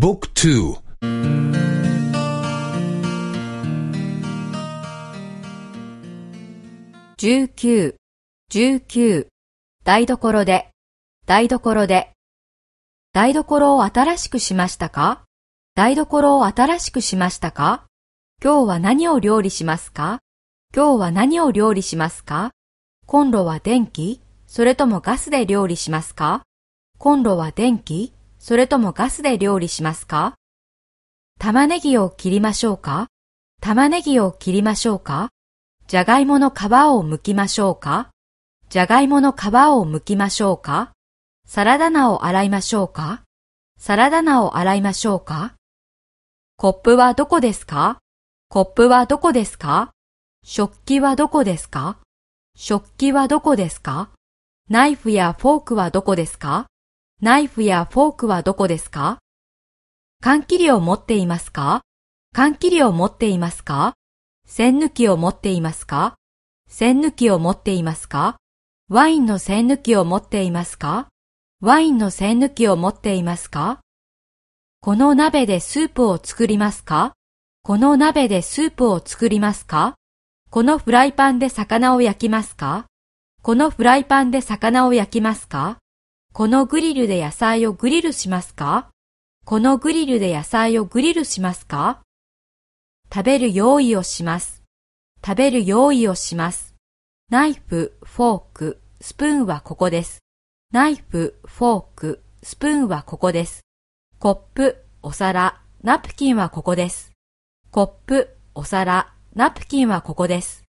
บุ๊กทู19、19、台所で、台所で。台所を新しくしましたか台所を新しくしましたか今日は何を料理しますか今日は何を料理しますかコンロは電気それともガスで料理しますかコンロは電気 それともガスで料理しますか？玉ねぎを切りましょうか？玉ねぎを切りましょうか？じゃがいもの皮を剥きましょうか？じゃがいもの皮を剥きましょうか？サラダ菜を洗いましょうか？サラダ菜を洗いましょうか？コップはどこですか？コップはどこですか？食器はどこですか？食器はどこですか？ナイフやフォークはどこですか？ナイフやフォークはどこですか？缶切りを持っていますか？缶切りを持っていますか？栓抜きを持っていますか？栓抜きを持っていますか？ワインの栓抜きを持っていますか？ワインの栓抜きを持っていますか？この鍋でスープを作りますか？この鍋でスープを作りますか？このフライパンで魚を焼きますか？このフライパンで魚を焼きますか？このグリルで野菜をグリルしますか？このグリルで野菜をグリルしますか？食べる用意をします。食べる用意をします。ナイフ、フォーク、スプーンはここです。ナイフ、フォーク、スプーンはここです。コップ、お皿、ナプキンはここです。コップ、お皿、ナプキンはここです。